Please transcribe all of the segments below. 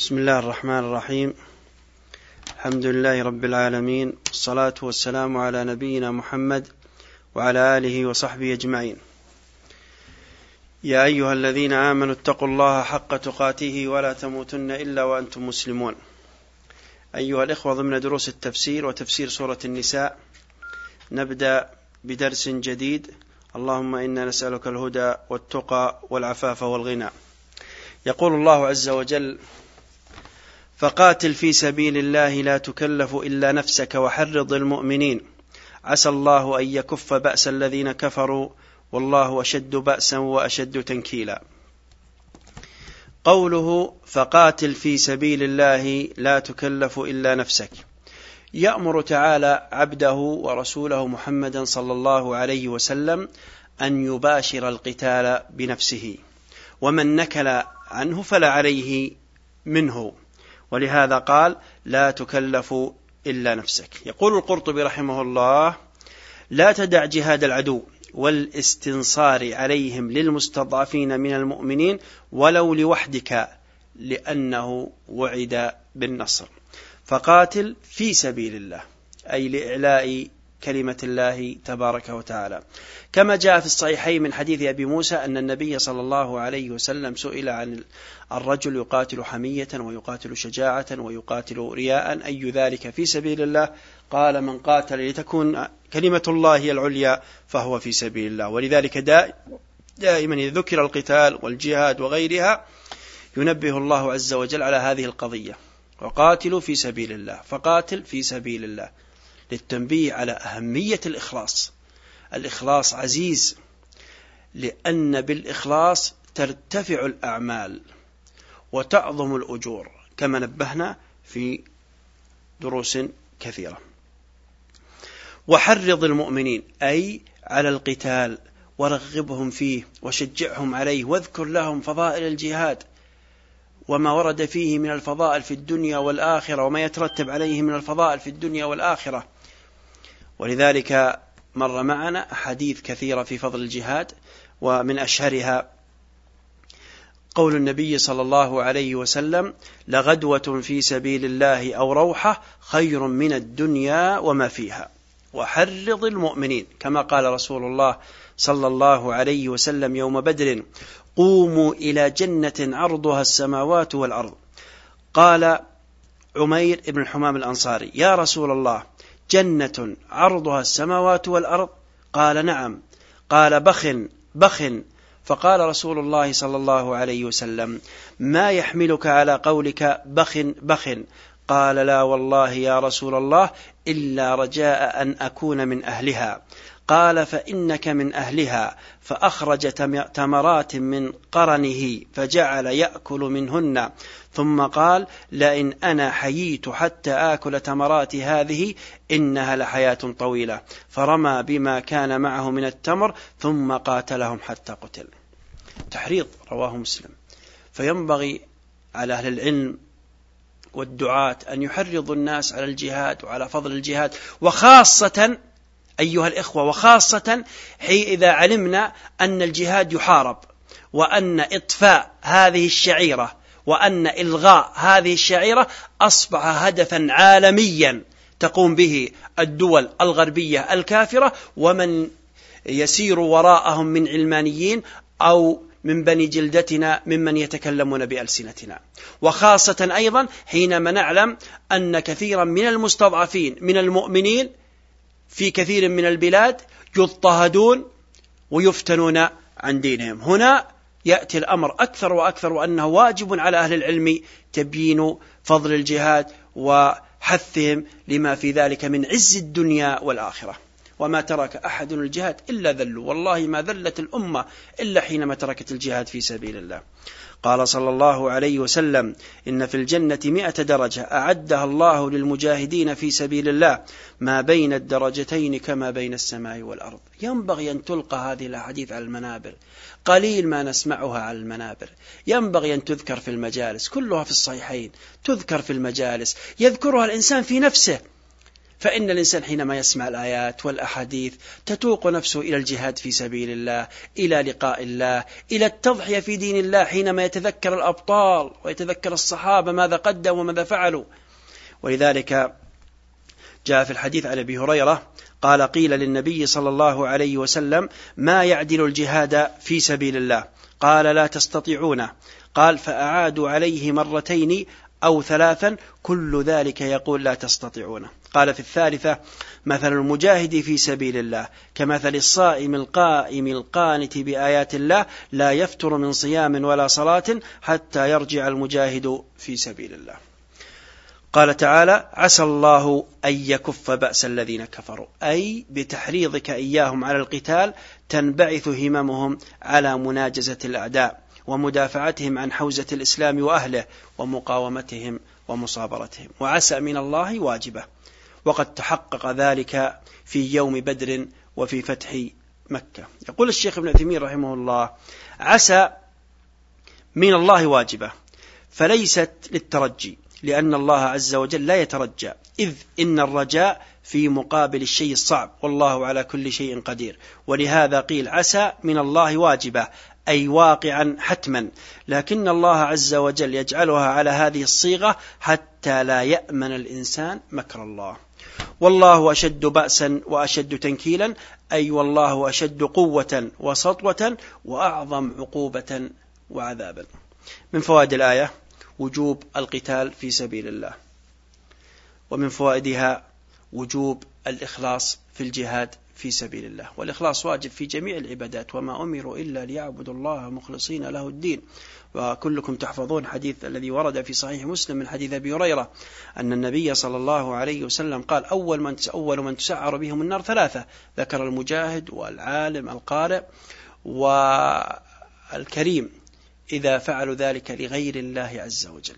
بسم الله الرحمن الرحيم. الحمد لله رب العالمين والصلاة والسلام على نبينا محمد وعلى آله وصحبه أجمعين. يا أيها الذين آمنوا اتقوا الله حق تقاته ولا تموتن إلا وأنتم مسلمون. أيها الإخوة ضمن دروس التفسير وتفسير سورة النساء نبدأ بدرس جديد. اللهم إنا نسألك الهدى والتقى والعفاف والغنى. يقول الله عز وجل فقاتل في سبيل الله لا تكلف إلا نفسك وحرض المؤمنين. عسى الله أن يكف بأس الذين كفروا والله أشد بأسا وأشد تنكيلا. قوله فقاتل في سبيل الله لا تكلف إلا نفسك. يأمر تعالى عبده ورسوله محمدا صلى الله عليه وسلم أن يباشر القتال بنفسه ومن نكل عنه فلا عليه منه. ولهذا قال لا تكلف إلا نفسك. يقول القرطبي رحمه الله لا تدع جهاد العدو والاستنصار عليهم للمستضعفين من المؤمنين ولو لوحدك لأنه وعد بالنصر. فقاتل في سبيل الله أي لإعلاء كلمة الله تبارك وتعالى. كما جاء في الصحيحين من حديث أبي موسى أن النبي صلى الله عليه وسلم سئل عن الرجل يقاتل حمية ويقاتل شجاعة ويقاتل رياء أي ذلك في سبيل الله؟ قال من قاتل لتكون كلمة الله هي العليا فهو في سبيل الله. ولذلك دائما إذا ذكر القتال والجهاد وغيرها ينبه الله عز وجل على هذه القضية. وقاتلوا في سبيل الله فقاتل في سبيل الله. للتنبيه على أهمية الإخلاص. الإخلاص عزيز لأن بالإخلاص ترتفع الأعمال وتعظم الأجور كما نبهنا في دروس كثيرة. وحرض المؤمنين أي على القتال ورغبهم فيه وشجعهم عليه واذكر لهم فضائل الجهاد وما ورد فيه من الفضائل في الدنيا والآخرة وما يترتب عليه من الفضائل في الدنيا والآخرة. ولذلك مر معنا أحاديث كثيرة في فضل الجهاد ومن أشهرها قول النبي صلى الله عليه وسلم لغدوة في سبيل الله أو روحة خير من الدنيا وما فيها. وحرض المؤمنين كما قال رسول الله صلى الله عليه وسلم يوم بدر قوموا إلى جنة عرضها السماوات والأرض قال عمير بن الحمام الأنصاري يا رسول الله جنة عرضها السماوات والأرض؟ قال نعم. قال بخ بخ. فقال رسول الله صلى الله عليه وسلم ما يحملك على قولك بخ بخ. قال لا والله يا رسول الله إلا رجاء أن أكون من أهلها. قال فإنك من أهلها فأخرج تمرات من قرنه فجعل يأكل منهن. ثم قال لئن أنا حييت حتى آكل تمرات هذه إنها لحياة طويلة. فرمى بما كان معه من التمر ثم قاتلهم حتى قتل. تحريض رواه مسلم. فينبغي على أهل العلم والدعاة أن يحرضوا الناس على الجهاد وعلى فضل الجهاد وخاصة أيها الإخوة وخاصة حين إذا علمنا أن الجهاد يحارب وأن إطفاء هذه الشعيرة وأن إلغاء هذه الشعيرة أصبح هدفا عالميا تقوم به الدول الغربية الكافرة ومن يسير وراءهم من علمانيين أو من بني جلدتنا ممن يتكلمون بألسنتنا. وخاصة أيضا حينما نعلم أن كثيرا من المستضعفين من المؤمنين في كثير من البلاد يضطهدون ويفتنون عن دينهم. هنا يأتي الأمر أكثر وأكثر وأنه واجب على أهل العلم تبيين فضل الجهاد وحثهم لما في ذلك من عز الدنيا والآخرة. وما ترك أحد الجهاد إلا ذلوا والله ما ذلت الأمة إلا حينما تركت الجهاد في سبيل الله. قال صلى الله عليه وسلم إن في الجنة مئة درجة أعدها الله للمجاهدين في سبيل الله ما بين الدرجتين كما بين السماء والأرض. ينبغي أن تلقى هذه الأحاديث على المنابر. قليل ما نسمعها على المنابر. ينبغي أن تذكر في المجالس. كلها في الصحيحين. تذكر في المجالس. يذكرها الإنسان في نفسه. فإن الإنسان حينما يسمع الآيات والأحاديث تتوق نفسه إلى الجهاد في سبيل الله إلى لقاء الله إلى التضحية في دين الله حينما يتذكر الأبطال ويتذكر الصحابة ماذا قدموا وماذا فعلوا. ولذلك جاء في الحديث عن أبي هريرة قال قيل للنبي صلى الله عليه وسلم ما يعدل الجهاد في سبيل الله؟ قال لا تستطيعونه قال فأعادوا عليه مرتين أو ثلاثا كل ذلك يقول لا تستطيعونه قال في الثالثة مثل المجاهد في سبيل الله كمثل الصائم القائم القانت بآيات الله لا يفتر من صيام ولا صلاة حتى يرجع المجاهد في سبيل الله. قال تعالى عسى الله أن يكف بأس الذين كفروا. أي بتحريضك إياهم على القتال تنبعث هممهم على مناجزة الأعداء. ومدافعتهم عن حوزة الإسلام وأهله ومقاومتهم ومصابرتهم. وعسى من الله واجبة. وقد تحقق ذلك في يوم بدر وفي فتح مكة. يقول الشيخ ابن عثيمين رحمه الله عسى من الله واجبة فليست للترجي لأن الله عز وجل لا يترجى إذ إن الرجاء في مقابل الشيء الصعب والله على كل شيء قدير. ولهذا قيل عسى من الله واجبة أي واقعا حتما. لكن الله عز وجل يجعلها على هذه الصيغة حتى لا يأمن الإنسان مكر الله. والله أشد بأسا وأشد تنكيلا أي والله أشد قوة وسطوة وأعظم عقوبة وعذابا. من فوائد الآية وجوب القتال في سبيل الله. ومن فوائدها وجوب الإخلاص في الجهاد في سبيل الله. والإخلاص واجب في جميع العبادات. وما أمروا إلا ليعبدوا الله مخلصين له الدين. وكلكم تحفظون حديث الذي ورد في صحيح مسلم من حديث أبي هريرة أن النبي صلى الله عليه وسلم قال أول من أول من تسعر بهم النار ثلاثة. ذكر المجاهد والعالم القارئ والكريم إذا فعلوا ذلك لغير الله عز وجل.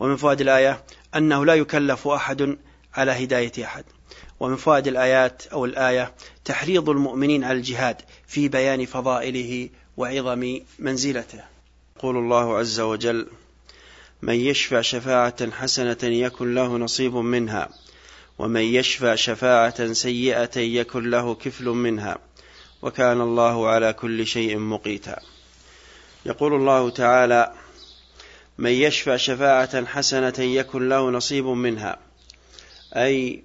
ومن فوائد الآية أنه لا يكلف أحد على هداية أحد. ومن فوائد الآيات أو الآية تحريض المؤمنين على الجهاد في بيان فضائله وعظم منزلته. يقول الله عز وجل من يشفع شفاعة حسنة يكن له نصيب منها ومن يشفع شفاعة سيئة يكن له كفل منها وكان الله على كل شيء مقيتا. يقول الله تعالى من يشفع شفاعة حسنة يكن له نصيب منها أي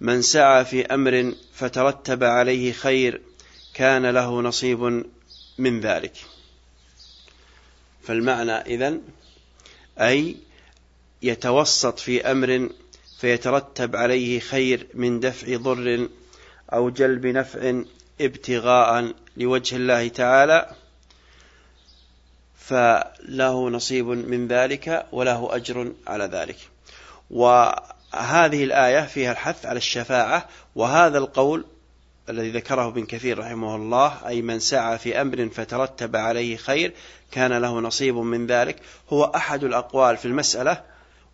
من سعى في أمر فترتب عليه خير كان له نصيب من ذلك. فالمعنى إذن أي يتوسط في أمر فيترتب عليه خير من دفع ضر أو جلب نفع ابتغاء لوجه الله تعالى فله نصيب من ذلك وله أجر على ذلك. وهذه الآية فيها الحث على الشفاعة وهذا القول الذي ذكره ابن كثير رحمه الله أي من سعى في أمر فترتب عليه خير كان له نصيب من ذلك هو أحد الأقوال في المسألة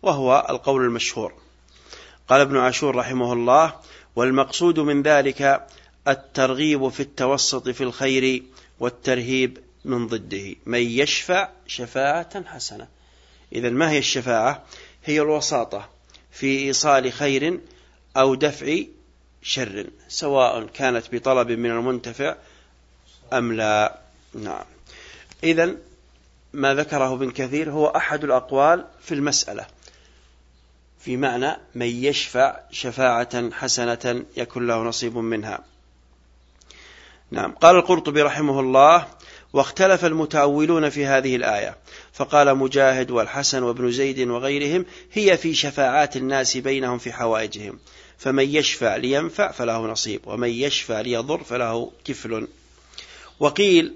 وهو القول المشهور. قال ابن عاشور رحمه الله والمقصود من ذلك الترغيب في التوسط في الخير والترهيب من ضده. من يشفع شفاعة حسنة. إذا ما هي الشفاعة؟ هي الوساطة. في إيصال خير أو دفع شر سواء كانت بطلب من المنتفع أم لا. نعم. إذا ما ذكره ابن كثير هو أحد الأقوال في المسألة في معنى من يشفع شفاعة حسنة يكون له نصيب منها. نعم. قال القرطبي رحمه الله واختلف المتأولون في هذه الآية فقال مجاهد والحسن وابن زيد وغيرهم هي في شفاعات الناس بينهم في حوائجهم. فمن يشفع لينفع فله نصيب ومن يشفع ليضر فله كفل. وقيل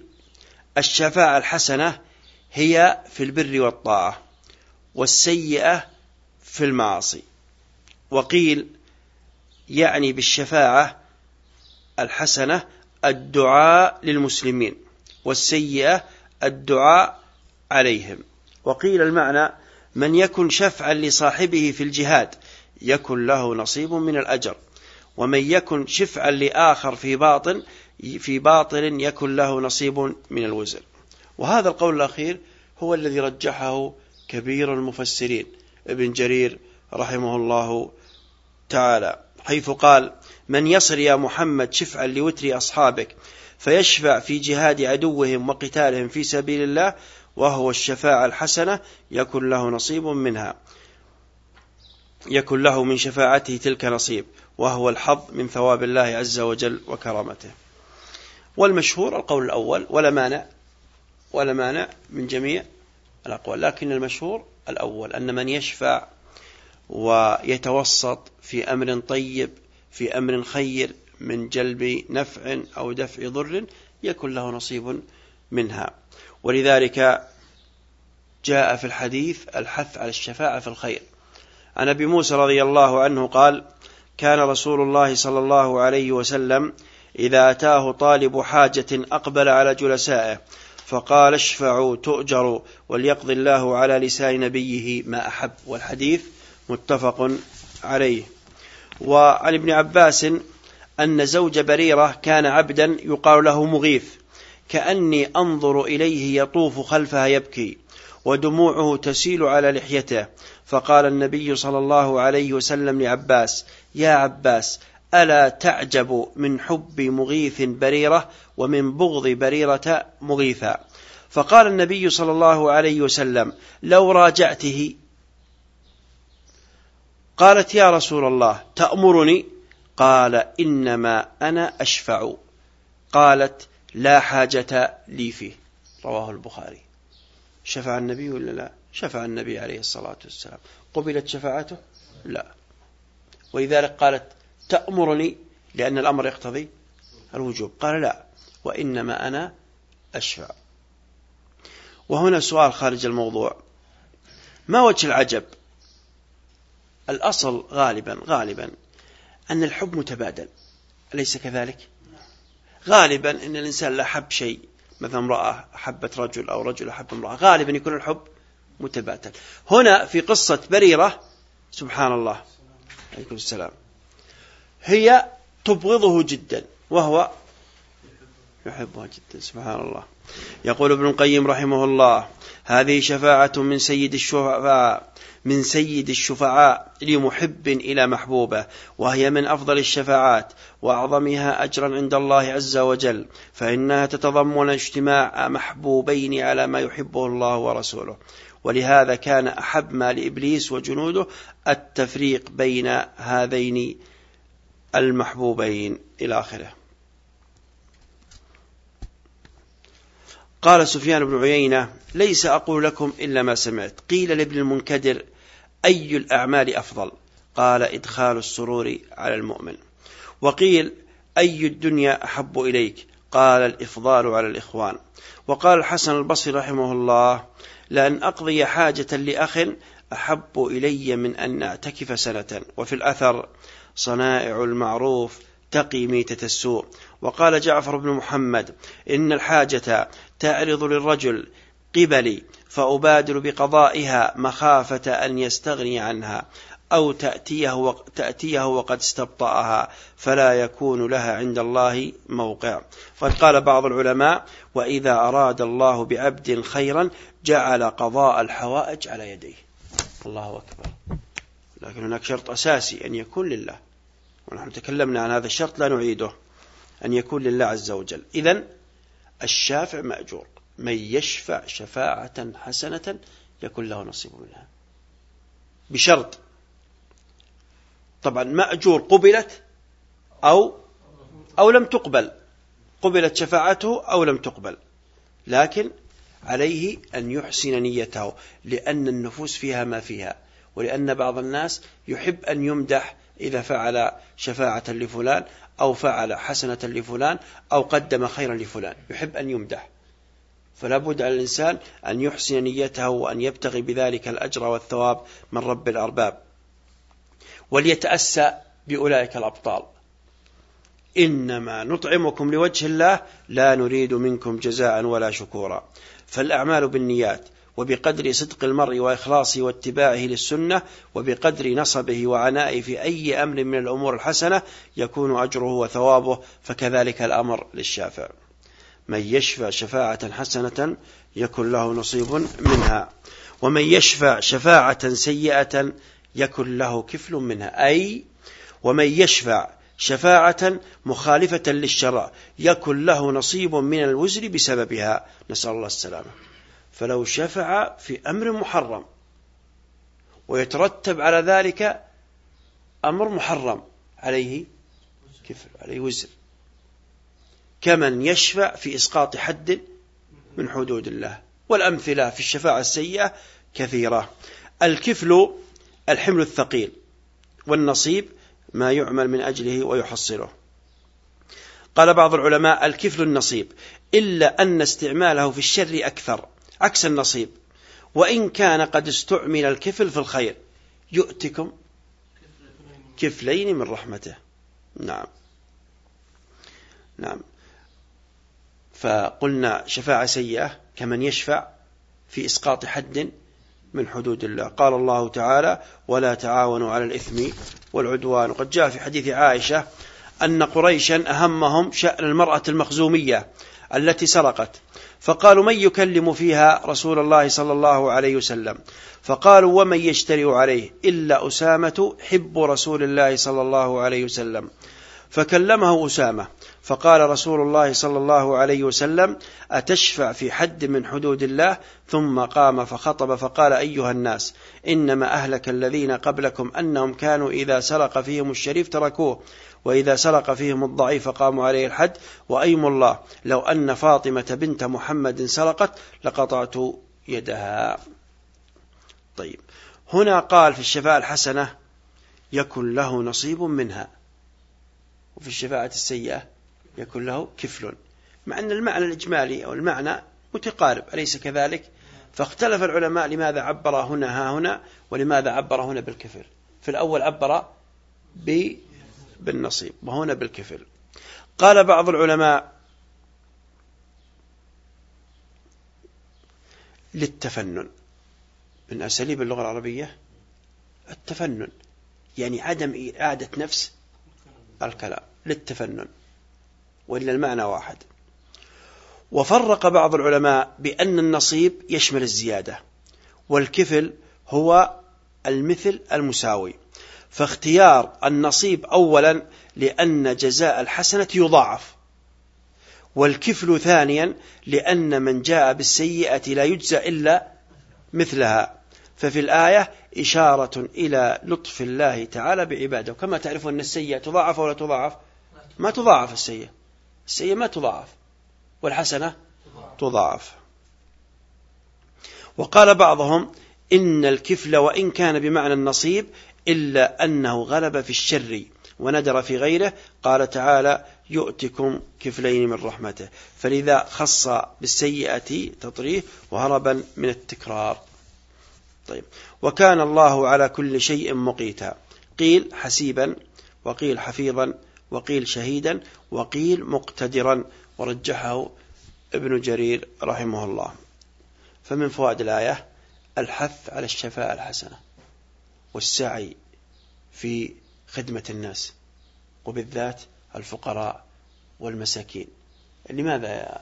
الشفاعة الحسنة هي في البر والطاعة والسيئة في المعاصي. وقيل يعني بالشفاعة الحسنة الدعاء للمسلمين والسيئة الدعاء عليهم. وقيل المعنى من يكن شفعا لصاحبه في الجهاد يكن له نصيب من الأجر. ومن يكن شفعا لآخر في باطن في باطل يكن له نصيب من الوزر وهذا القول الأخير هو الذي رجحه كبير المفسرين. ابن جرير رحمه الله تعالى حيث قال من يصر يا محمد شفعا لوتر أصحابك فيشفع في جهاد عدوهم وقتالهم في سبيل الله وهو الشفاعة الحسنة يكن له نصيب منها. يكن له من شفاعته تلك نصيب وهو الحظ من ثواب الله عز وجل وكرامته. والمشهور القول الأول ولا مانع ولا مانع من جميع الأقوال لكن المشهور الأول أن من يشفع ويتوسط في أمر طيب في أمر خير من جلب نفع أو دفع ضر يكن له نصيب منها. ولذلك جاء في الحديث الحث على الشفاعة في الخير. عن أبي موسى رضي الله عنه قال كان رسول الله صلى الله عليه وسلم إذا أتاه طالب حاجة أقبل على جلسائه فقال اشفعوا تؤجروا وليقضي الله على لسان نبيه ما أحب. والحديث متفق عليه. وعن ابن عباس أن زوج بريرة كان عبدا يقال له مغيث. كأني أنظر إليه يطوف خلفها يبكي ودموعه تسيل على لحيته. فقال النبي صلى الله عليه وسلم لعباس يا عباس ألا تعجب من حب مغيث بريرة ومن بغض بريرة مغيثا فقال النبي صلى الله عليه وسلم لو راجعته. قالت يا رسول الله تأمرني؟ قال إنما أنا أشفع. قالت لا حاجة لي فيه. رواه البخاري. شفع النبي ولا لا؟ شفع النبي عليه الصلاة والسلام. قبلت شفاعته؟ لا. ولذلك قالت تأمرني لأن الأمر يقتضي الوجوب. قال لا وإنما أنا أشفع. وهنا سؤال خارج الموضوع. ما وجه العجب؟ الأصل غالبا غالبا أن الحب متبادل أليس كذلك؟ غالبا أن الإنسان لا حب شيء مثلا امرأة أحبت رجل أو رجل أحب امرأة غالبا يكون الحب متبادل. هنا في قصة بريرة سبحان الله. عليكم السلام. هي تبغضه جدا وهو يحبها جدا سبحان الله. يقول ابن القيم رحمه الله هذه شفاعة من سيد الشفعاء. من سيد الشفعاء لمحب إلى محبوبة وهي من أفضل الشفاعات وأعظمها أجرا عند الله عز وجل فإنها تتضمن اجتماع محبوبين على ما يحبه الله ورسوله. ولهذا كان أحب ما لإبليس وجنوده التفريق بين هذين المحبوبين إلى آخره. قال سفيان بن عيينة ليس أقول لكم إلا ما سمعت. قيل لابن المنكدر أي الأعمال أفضل؟ قال إدخال السرور على المؤمن. وقيل أي الدنيا أحب إليك؟ قال الإفضال على الإخوان. وقال الحسن البصري رحمه الله لأن أقضي حاجة لأخ أحب إلي من أن أعتكف سنة. وفي الأثر صنائع المعروف تقي ميتة السوء. وقال جعفر بن محمد إن الحاجة تعرض للرجل قبلي فأبادر بقضائها مخافة أن يستغني عنها أو تأتيه, تأتيه وقد استبطأها فلا يكون لها عند الله موقع. فقد قال بعض العلماء وإذا أراد الله بعبد خيرا جعل قضاء الحوائج على يديه. الله أكبر. لكن هناك شرط أساسي أن يكون لله. ونحن تكلمنا عن هذا الشرط لا نعيده. أن يكون لله عز وجل. إذا الشافع مأجور. من يشفع شفاعة حسنة يكون له نصيب منها. بشرط. طبعا مأجور قبلت أو أو لم تقبل. قبلت شفاعته أو لم تقبل. لكن عليه أن يحسن نيته لأن النفوس فيها ما فيها ولأن بعض الناس يحب أن يمدح إذا فعل شفاعة لفلان أو فعل حسنة لفلان أو قدم خيرا لفلان. يحب أن يمدح. فلا بد على الإنسان أن يحسن نيته وأن يبتغي بذلك الأجر والثواب من رب الأرباب. وليتأسى بأولئك الأبطال. إنما نطعمكم لوجه الله لا نريد منكم جزاء ولا شكورا. فالأعمال بالنيات وبقدر صدق المرء وإخلاصه واتباعه للسنة وبقدر نصبه وعنائه في أي أمر من الأمور الحسنة يكون أجره وثوابه فكذلك الأمر للشافع. من يشفع شفاعة حسنة يكن له نصيب منها. ومن يشفع شفاعة سيئة يكن له كفل منها. أي ومن يشفع شفاعة مخالفة للشرع يكن له نصيب من الوزر بسببها. نسأل الله السلامة. فلو شفع في أمر محرم ويترتب على ذلك أمر محرم عليه كفر عليه وزر. كمن يشفع في إسقاط حد من حدود الله والأمثلة في الشفاعة السيئة كثيرة. الكفل الحمل الثقيل والنصيب ما يعمل من أجله ويحصله. قال بعض العلماء الكفل النصيب إلا أن استعماله في الشر أكثر. عكس النصيب. وإن كان قد استعمل الكفل في الخير يؤتكم كفلين من رحمته. نعم. نعم. فقلنا شفاعة سيئة كمن يشفع في إسقاط حد من حدود الله. قال الله تعالى ولا تعاونوا على الإثم والعدوان وقد جاء في حديث عائشة أن قريشا أهمهم شأن المرأة المخزومية التي سرقت. فقالوا من يكلم فيها رسول الله صلى الله عليه وسلم؟ فقالوا ومن يشتري عليه؟ إلا أسامة حب رسول الله صلى الله عليه وسلم. فكلمه أسامة فقال رسول الله صلى الله عليه وسلم أتشفع في حد من حدود الله؟ ثم قام فخطب فقال أيها الناس إنما أهلك الذين قبلكم أنهم كانوا إذا سرق فيهم الشريف تركوه. وإذا سرق فيهم الضعيف قاموا عليه الحد. وأيم الله لو أن فاطمة بنت محمد سرقت لقطعت يدها. طيب هنا قال في الشفاعة الحسنة يكن له نصيب منها. وفي الشفاعة السيئة يكون له كفل. مع أن المعنى الإجمالي أو المعنى متقارب أليس كذلك؟ فاختلف العلماء لماذا عبر هنا ها هنا ولماذا عبر هنا بالكفل. في الأول عبر بالنصيب وهنا بالكفل. قال بعض العلماء للتفنن. من أساليب اللغة العربية التفنن يعني عدم إعادة نفس الكلام. للتفنن وإلا المعنى واحد. وفرق بعض العلماء بأن النصيب يشمل الزيادة والكفل هو المثل المساوي. فاختيار النصيب أولا لأن جزاء الحسنة يضاعف والكفل ثانيا لأن من جاء بالسيئة لا يجزى إلا مثلها. ففي الآية إشارة إلى لطف الله تعالى بعباده. كما تعرفون أن السيئة تضاعف ولا تضاعف؟ ما تضاعف السيئة. السيئة ما تضاعف والحسنة تضاعف. وقال بعضهم إن الكفل وإن كان بمعنى النصيب إلا أنه غلب في الشر وندر في غيره قال تعالى يؤتكم كفلين من رحمته. فلذا خص بالسيئة تطريه وهربا من التكرار. طيب. وكان الله على كل شيء مقيتا. قيل حسيبا وقيل حفيظا وقيل شهيدا وقيل مقتدرا ورجحه ابن جرير رحمه الله. فمن فوائد الآية الحث على الشفاء الحسنة. والسعي في خدمة الناس وبالذات الفقراء والمساكين. لماذا يا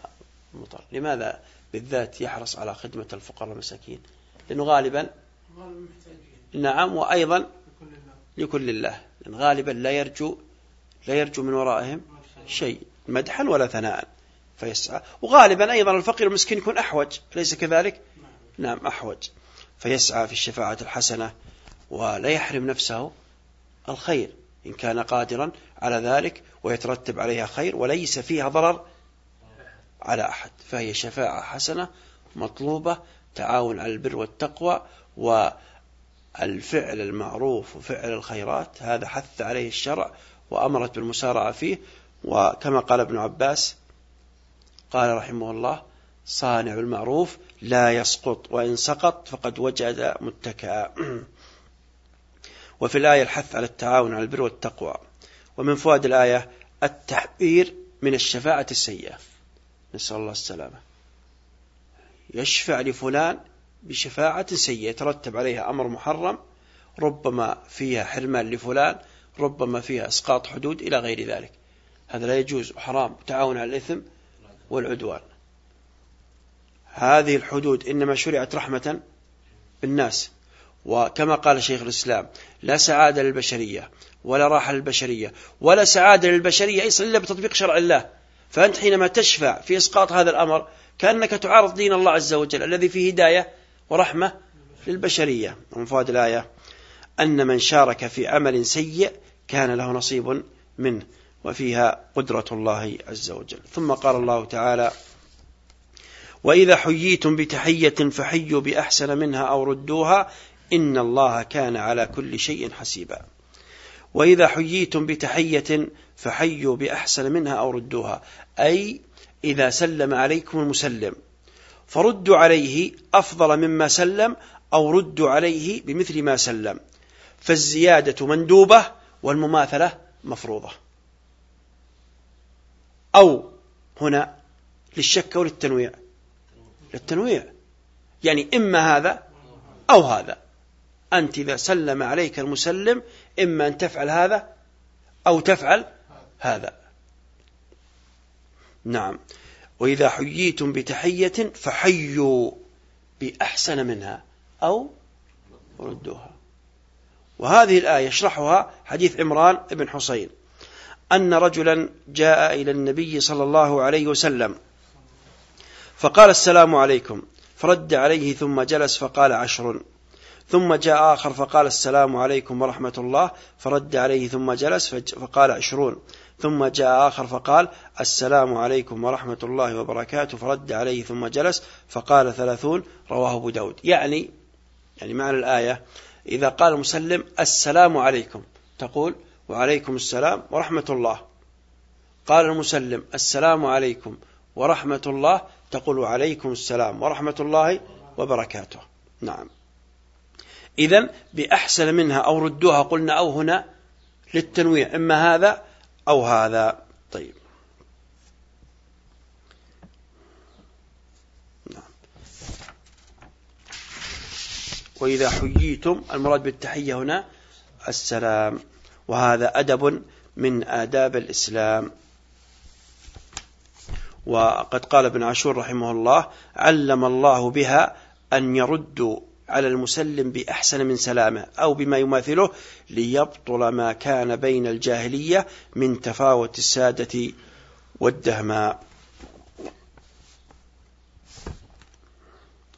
مطر؟ لماذا بالذات يحرص على خدمة الفقراء والمساكين؟ لأنه غالبا نعم وأيضا لكل الله. لأن غالبا لا يرجو لا يرجو من ورائهم شيء مدحا ولا ثناء فيسعى. وغالبا أيضا الفقير المسكين يكون أحوج ليس كذلك؟ نعم أحوج. فيسعى في الشفاعة الحسنة ولا يحرم نفسه الخير إن كان قادرا على ذلك ويترتب عليها خير وليس فيها ضرر على أحد. فهي شفاعة حسنة مطلوبة تعاون على البر والتقوى والفعل المعروف وفعل الخيرات هذا حث عليه الشرع وأمرت بالمسارعة فيه. وكما قال ابن عباس قال رحمه الله صانع المعروف لا يسقط وإن سقط فقد وجد متكئا. وفي الآية الحث على التعاون على البر والتقوى. ومن فوائد الآية التحذير من الشفاعة السيئة. نسأل الله السلامة. يشفع لفلان بشفاعة سيئة. يترتب عليها أمر محرم ربما فيها حرمان لفلان ربما فيها إسقاط حدود إلى غير ذلك. هذا لا يجوز. حرام. تعاون على الإثم والعدوان. هذه الحدود إنما شرعت رحمة بالناس. وكما قال شيخ الإسلام لا سعادة للبشرية ولا راحة للبشرية ولا سعادة للبشرية إلا بتطبيق شرع الله. فأنت حينما تشفع في إسقاط هذا الأمر كأنك تعارض دين الله عز وجل الذي فيه هداية ورحمة للبشرية. ومن فوائد الآية أن من شارك في عمل سيء كان له نصيب منه وفيها قدرة الله عز وجل. ثم قال الله تعالى وإذا حييتم بتحية فحيوا بأحسن منها أو ردوها إن الله كان على كل شيء حسيبا. وإذا حييتم بتحية فحيوا بأحسن منها أو ردوها. أي إذا سلم عليكم المسلم فردوا عليه أفضل مما سلم أو ردوا عليه بمثل ما سلم. فالزيادة مندوبة والمماثلة مفروضة. أو هنا للشك أو للتنويع للتنويع. يعني إما هذا أو هذا. أنت إذا سلم عليك المسلم إما أن تفعل هذا أو تفعل هذا. نعم. وإذا حييتم بتحية فحيوا بأحسن منها أو ردوها. وهذه الآية يشرحها حديث عمران بن حسين. أن رجلا جاء إلى النبي صلى الله عليه وسلم فقال السلام عليكم. فرد عليه ثم جلس فقال عشر. ثم جاء آخر فقال السلام عليكم ورحمة الله فرد عليه ثم جلس فقال عشرون. ثم جاء آخر فقال السلام عليكم ورحمة الله وبركاته فرد عليه ثم جلس فقال ثلاثون. رواه أبو داود. يعني يعني معنى الآية إذا قال المسلم السلام عليكم تقول وعليكم السلام ورحمة الله. قال المسلم السلام عليكم ورحمة الله تقول عليكم السلام ورحمة الله وبركاته. نعم. إذا بأحسن منها أو ردوها قلنا أو هنا للتنويع إما هذا أو هذا. طيب. نعم. وإذا حييتم المراد بالتحية هنا السلام. وهذا أدب من آداب الإسلام. وقد قال ابن عاشور رحمه الله علم الله بها أن يردوا. على المسلم بأحسن من سلامه أو بما يماثله ليبطل ما كان بين الجاهلية من تفاوت السادة والدهماء.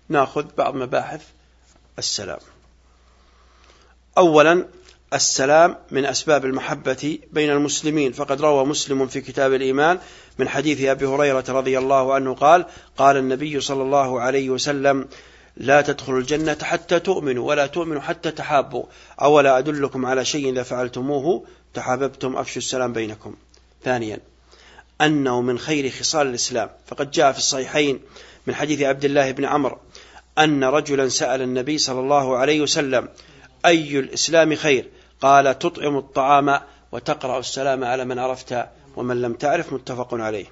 ناخذ بعض مباحث. السلام. أولا السلام من أسباب المحبة بين المسلمين. فقد روى مسلم في كتاب الإيمان من حديث أبي هريرة رضي الله عنه قال قال النبي صلى الله عليه وسلم لا تدخلوا الجنة حتى تؤمنوا ولا تؤمنوا حتى تحابوا. أولا أدلكم على شيء إذا فعلتموه؟ تحاببتم أفشوا السلام بينكم. ثانيا أنه من خير خصال الإسلام. فقد جاء في الصحيحين من حديث عبد الله بن عمرو أن رجلا سأل النبي صلى الله عليه وسلم أي الإسلام خير؟ قال تطعم الطعام وتقرأ السلام على من عرفت ومن لم تعرف متفق عليه.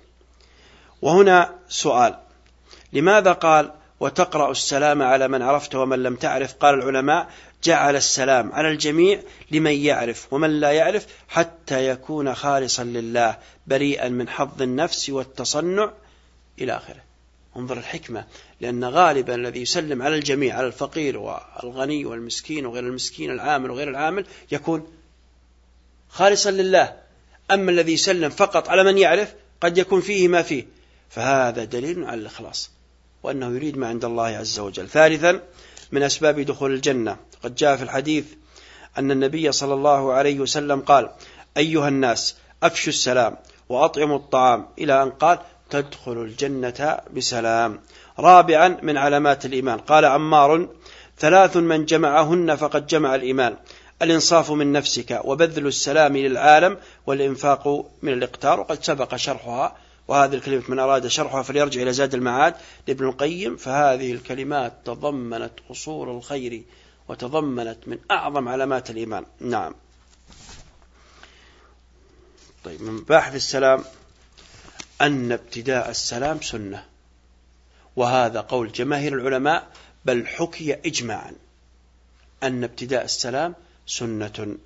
وهنا سؤال لماذا قال وتقرأ السلام على من عرفت ومن لم تعرف. قال العلماء جعل السلام على الجميع لمن يعرف ومن لا يعرف حتى يكون خالصا لله بريئا من حظ النفس والتصنع إلى آخره. انظر الحكمة لأن غالبا الذي يسلم على الجميع على الفقير والغني والمسكين وغير المسكين العامل وغير العامل يكون خالصا لله. أما الذي يسلم فقط على من يعرف قد يكون فيه ما فيه. فهذا دليل على الإخلاص. وأنه يريد ما عند الله عز وجل. ثالثا من أسباب دخول الجنة. قد جاء في الحديث أن النبي صلى الله عليه وسلم قال أيها الناس أفشوا السلام وأطعموا الطعام إلى أن قال تدخل الجنة بسلام. رابعا من علامات الإيمان. قال عمار ثلاث من جمعهن فقد جمع الإيمان. الإنصاف من نفسك وبذل السلام للعالم والإنفاق من الإقتار. وقد سبق شرحها وهذه الكلمة من أراد شرحها فليرجع إلى زاد المعاد لابن القيم فهذه الكلمات تضمنت أصول الخير وتضمنت من أعظم علامات الإيمان. نعم. طيب من باحث السلام أن ابتداء السلام سنة. وهذا قول جماهير العلماء بل حكي إجماعا. أن ابتداء السلام سنة.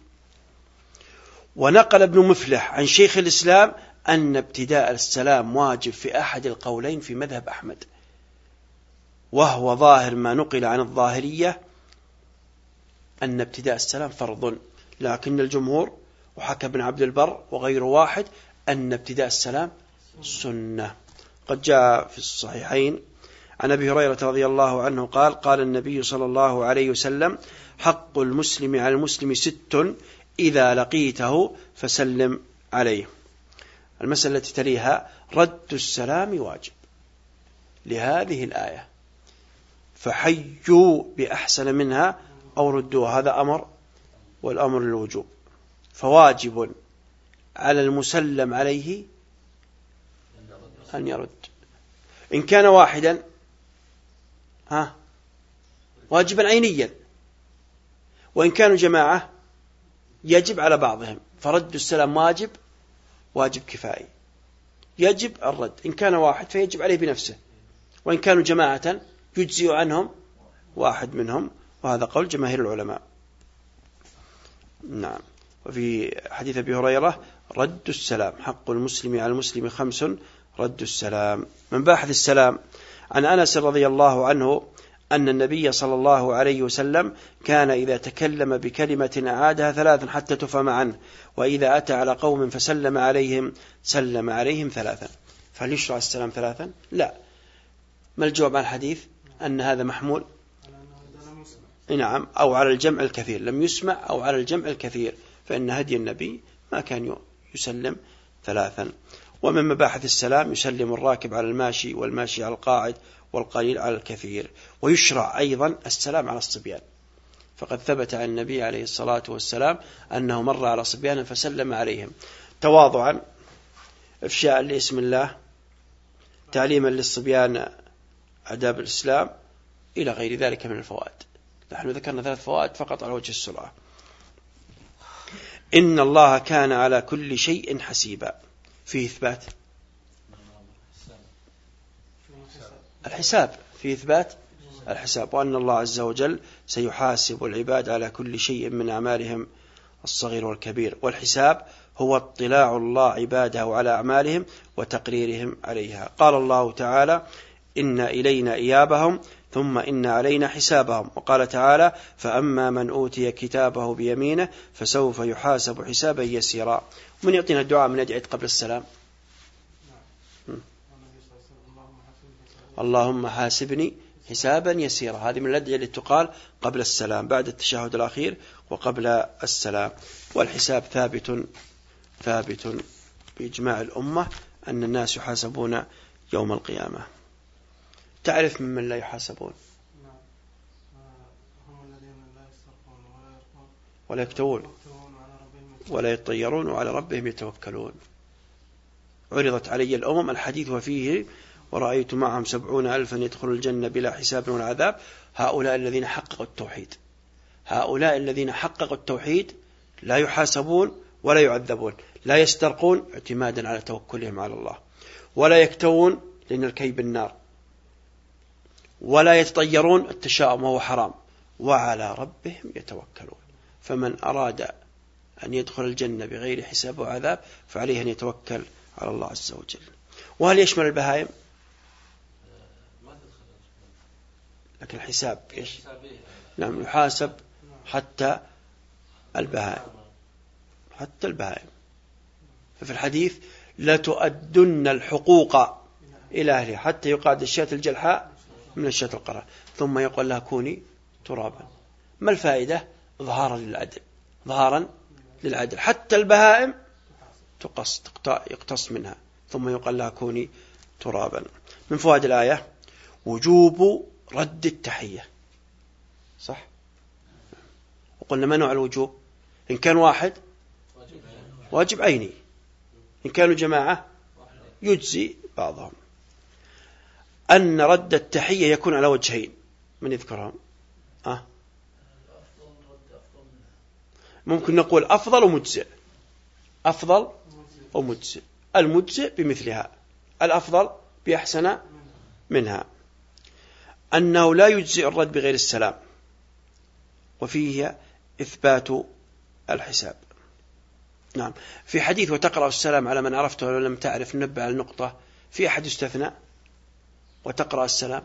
ونقل ابن مفلح عن شيخ الإسلام أن ابتداء السلام واجب في أحد القولين في مذهب أحمد وهو ظاهر ما نقل عن الظاهرية أن ابتداء السلام فرض لكن الجمهور وحكى ابن عبد البر وغير واحد أن ابتداء السلام سنة. قد جاء في الصحيحين عن أبي هريرة رضي الله عنه قال قال النبي صلى الله عليه وسلم حق المسلم على المسلم ست إذا لقيته فسلم عليه. المسألة التي تليها رد السلام واجب لهذه الآية. فحيوا بأحسن منها أو ردوها. هذا أمر والأمر للوجوب. فواجب على المسلم عليه أن يرد. إن كان واحدا ها واجبا عينيا. وإن كانوا جماعة يجب على بعضهم. فرد السلام واجب واجب كفائي. يجب الرد. إن كان واحد فيجب عليه بنفسه. وإن كانوا جماعة يجزئ عنهم واحد منهم. وهذا قول جماهير العلماء. نعم. وفي حديث أبي هريرة رد السلام. حق المسلم على المسلم خمس رد السلام. من باحث السلام عن أنس رضي الله عنه أن النبي صلى الله عليه وسلم كان إذا تكلم بكلمة أعادها ثلاثا حتى تفهم عنه وإذا أتى على قوم فسلم عليهم سلم عليهم ثلاثا. فهل يشرع السلام ثلاثا؟ لا. ما الجواب عن الحديث؟ أن هذا محمول؟ نعم. أو على الجمع الكثير. لم يسمع أو على الجمع الكثير. فإن هدي النبي ما كان يسلم ثلاثا. ومن مباحث السلام يسلم الراكب على الماشي والماشي على القاعد والقليل على الكثير ويشرع أيضا السلام على الصبيان. فقد ثبت عن النبي عليه الصلاة والسلام أنه مر على صبيان فسلم عليهم. تواضعا إفشاء لاسم الله تعليما للصبيان أداب الإسلام إلى غير ذلك من الفوائد. نحن ذكرنا ثلاث فوائد فقط على وجه السرعة. إن الله كان على كل شيء حسيبا. فيه إثبات؟ الحساب. في إثبات؟ الحساب. وأن الله عز وجل سيحاسب العباد على كل شيء من أعمالهم الصغير والكبير. والحساب هو اطلاع الله عباده على أعمالهم وتقريرهم عليها. قال الله تعالى إن إلينا إيابهم ثم إن علينا حسابهم. وقال تعالى فأما من أوتي كتابه بيمينه فسوف يحاسب حسابا يسيرا. من يعطينا الدعاء من يدعي قبل السلام؟ اللهم حاسبني حسابا يسيرا. هذه من الأدعية التي تقال قبل السلام بعد التشهد الأخير وقبل السلام. والحساب ثابت ثابت بإجماع الأمة أن الناس يحاسبون يوم القيامة. تعرف ممن لا يحاسبون؟ ولا يكتوون. ولا يطيرون وعلى ربهم يتوكلون. عرضت علي الأمم الحديث وفيه ورأيت معهم سبعون ألفا يدخلوا الجنة بلا حساب ولا عذاب. هؤلاء الذين حققوا التوحيد. هؤلاء الذين حققوا التوحيد لا يحاسبون ولا يعذبون لا يسترقون اعتمادا على توكلهم على الله ولا يكتوون لأن الكي بالنار ولا يتطيرون التشاؤم وهو حرام وعلى ربهم يتوكلون. فمن أراد أن يدخل الجنة بغير حساب وعذاب فعليه أن يتوكل على الله عز وجل. وهل يشمل البهائم؟ لكن الحساب إيش؟ نعم يحاسب حتى البهائم. حتى البهائم. ففي الحديث لا تؤدن الحقوق إلى أهلها حتى يقاد الشاة الجلحاء من الشاة القرى ثم يقول لها كوني ترابا. ما الفائدة؟ ظهارا للعدل ظهارا للعدل. حتى البهائم تقص يقتص منها. ثم يقال لها كوني ترابا. من فوائد الآية وجوب رد التحية. صح؟ وقلنا ما نوع الوجوب؟ إن كان واحد واجب عيني. إن كانوا جماعة يجزي بعضهم. أن رد التحية يكون على وجهين. من يذكرهم؟ أه؟ ممكن نقول أفضل ومجزئ. أفضل ومجزئ. المجزئ بمثلها. الأفضل بأحسن منها. أنه لا يجزئ الرد بغير السلام. وفيه إثبات الحساب. نعم. في حديث وتقرأ السلام على من عرفته ولو لم تعرف نبع على النقطة. في أحد يستثنى وتقرأ السلام؟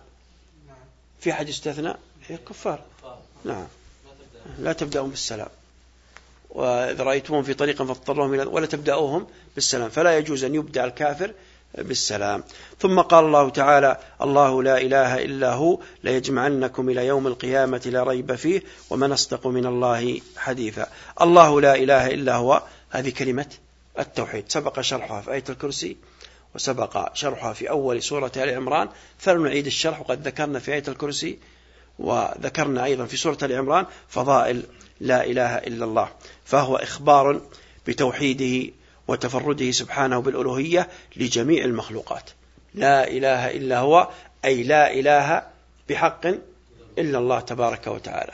في أحد يستثنى هي كفار. نعم. لا تبدأهم بالسلام. وإذا رأيتموهم في طريق فاضطرهم إلى ولا تبدأوهم بالسلام فلا يجوز أن يبدأ الكافر بالسلام. ثم قال الله تعالى الله لا إله إلا هو ليجمعنكم إلى يوم القيامة لا ريب فيه ومن أصدق من الله حديثا. الله لا إله إلا هو. هذه كلمة التوحيد. سبق شرحها في آية الكرسي وسبق شرحها في أول سورة آل عمران. فلنعيد الشرح وقد ذكرنا في آية الكرسي وذكرنا أيضا في سورة آل عمران فضائل لا إله إلا الله. فهو إخبار بتوحيده وتفرده سبحانه بالألوهية لجميع المخلوقات. لا إله إلا هو أي لا إله بحق إلا الله تبارك وتعالى.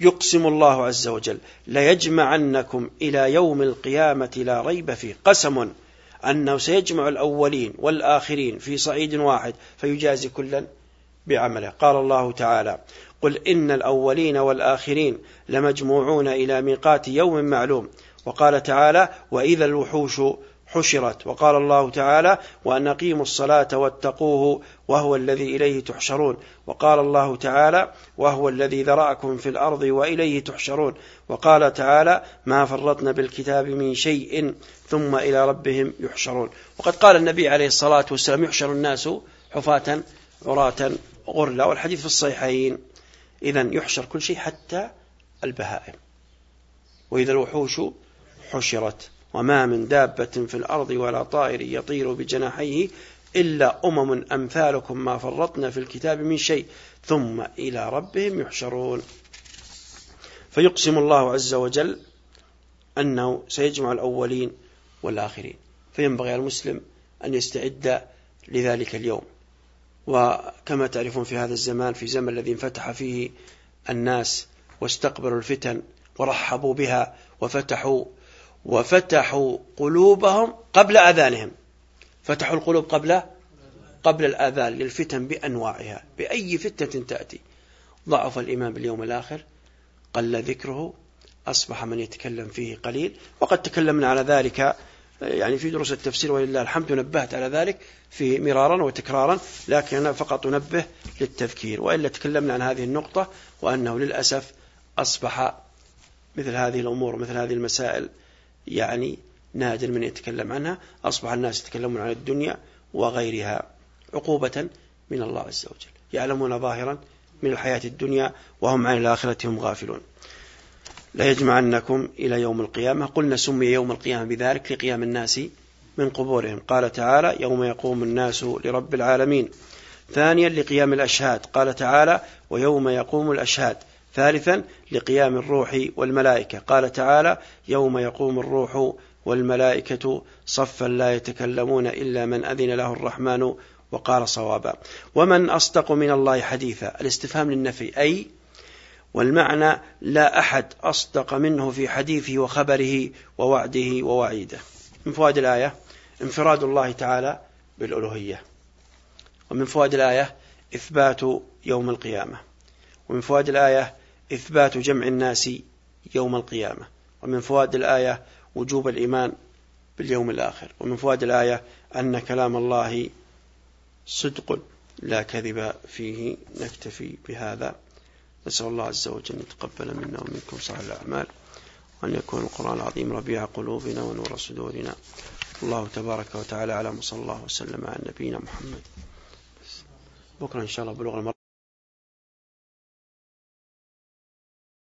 يقسم الله عز وجل ليجمعنكم إلى يوم القيامة لا ريب فيه. قسم أنه سيجمع الأولين والآخرين في صعيد واحد فيجازي كلا بعمله. قال الله تعالى قل إن الأولين والآخرين لمجموعون إلى ميقات يوم معلوم. وقال تعالى وإذا الوحوش حشرت. وقال الله تعالى وأن أقيموا الصلاة واتقوه وهو الذي إليه تحشرون. وقال الله تعالى وهو الذي ذرأكم في الأرض وإليه تحشرون. وقال تعالى ما فرطنا بالكتاب من شيء ثم إلى ربهم يحشرون. وقد قال النبي عليه الصلاة والسلام يحشر الناس حفاة عراة غرلا. والحديث في الصحيحين. إذا يحشر كل شيء حتى البهائم. وإذا الوحوش حشرت وما من دابة في الأرض ولا طائر يطير بجناحيه إلا أمم أمثالكم ما فرطنا في الكتاب من شيء ثم إلى ربهم يحشرون. فيقسم الله عز وجل أنه سيجمع الأولين والآخرين. فينبغي المسلم أن يستعد لذلك اليوم. وكما تعرفون في هذا الزمان في زمن الذي انفتح فيه الناس واستقبلوا الفتن ورحبوا بها وفتحوا وفتحوا قلوبهم قبل أذانهم. فتحوا القلوب قبل قبل الآذان للفتن بأنواعها بأي فتنة تأتي. ضعف الإمام باليوم الآخر قل ذكره أصبح من يتكلم فيه قليل. وقد تكلمنا على ذلك يعني في دروس التفسير ولله الحمد نبهت على ذلك في مرارا وتكرارا لكن أنا فقط أنبه للتذكير. وإلا تكلمنا عن هذه النقطة وأنه للأسف أصبح مثل هذه الأمور مثل هذه المسائل يعني نادر من يتكلم عنها. أصبح الناس يتكلمون عن الدنيا وغيرها عقوبة من الله عز وجل يعلمون ظاهرا من الحياة الدنيا وهم عن الآخرة هم غافلون. لا يجمعنكم إلى يوم القيامة. قلنا سمي يوم القيامة بذلك لقيام الناس من قبورهم. قال تعالى يوم يقوم الناس لرب العالمين. ثانيا لقيام الأشهاد. قال تعالى ويوم يقوم الأشهاد. ثالثا لقيام الروح والملائكة. قال تعالى يوم يقوم الروح والملائكة صفا لا يتكلمون إلا من أذن له الرحمن وقال صوابا. ومن أصدق من الله حديثا. الاستفهام للنفي أي والمعنى لا أحد أصدق منه في حديثه وخبره ووعده ووعيده. من فوائد الآية؟ انفراد الله تعالى بالألوهية. ومن فوائد الآية إثبات يوم القيامة. ومن فوائد الآية إثبات جمع الناس يوم القيامة. ومن فوائد الآية وجوب الإيمان باليوم الآخر. ومن فوائد الآية أن كلام الله صدق لا كذب فيه. نكتفي بهذا. نسأل الله عز وجل أن يتقبل منا ومنكم صالح الأعمال وأن يكون القرآن العظيم ربيع قلوبنا ونور صدورنا. الله تبارك وتعالى على صلى الله وسلم على نبينا محمد. بكرة إن شاء الله بلغ المرة